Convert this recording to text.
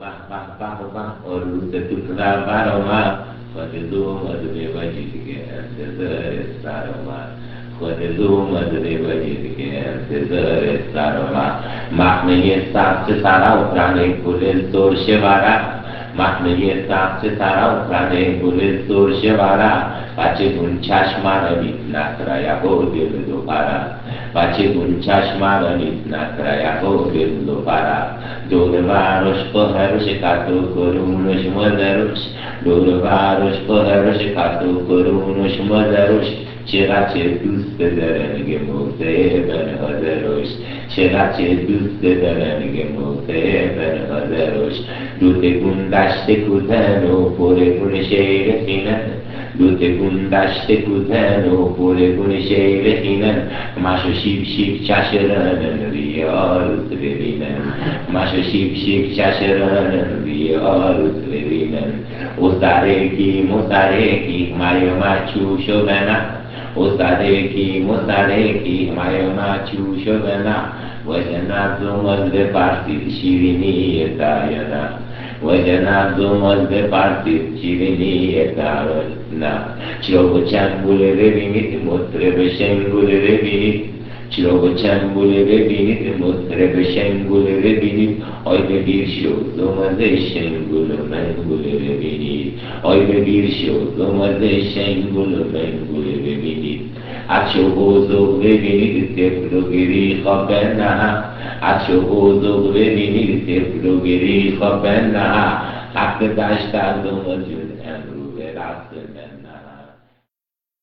Baroma और Satu Baroma for the Zoom or the Reva Jitigan, Cesare Saroma. For the Zoom or the Reva Jitigan, Cesare Saroma. Mahmeye Sap Cesara Utrane Kulil Sur Shivara. Mahmeye Sap Cesara Utrane Kulil Sur Shivara. Pace un ceaș mare din natraya, o de dupara. دل دو پره بچه گون چشم را نیست نصره یکو دل دو پره دور وروش هرش کتو کرونش مدروش دور وروش هرش کتو کرونش مدروش چقدر چه دوست داره میگه موسه بن حاضروش چقدر چه دوست داره میگه موسه بن حاضروش دوتگون دشت کوتن و پره شیر خینه دوتگون دشت کوتن و پره شیر خینن مشو شیب شیب چشرن روی آروز ببینن مشو شیب شیب چشرن روی آروز ببینن او سرکی مسرکی مریم چوشو بنه مستدکی مستدکی مریم چوشو بنا و جنب زمز به پرسید شیرینی داینا و جنب زمز به پرسید شیرینی داینا چلو چنگوله ببینید مطرب شنگوله ببینید چراغ چنگوله ببینید مطرب شنگوله ببینید آی به بیر شد اومده شنگول و منگوله ببینید آی به بیر شد اومده شنگول و منگوله ببینید از شهود و ببینید سفلوگیری خواب نه از شهود و ببینید سفلوگیری خواب نه حق دشت از دنبال شد امرو به رفت من نه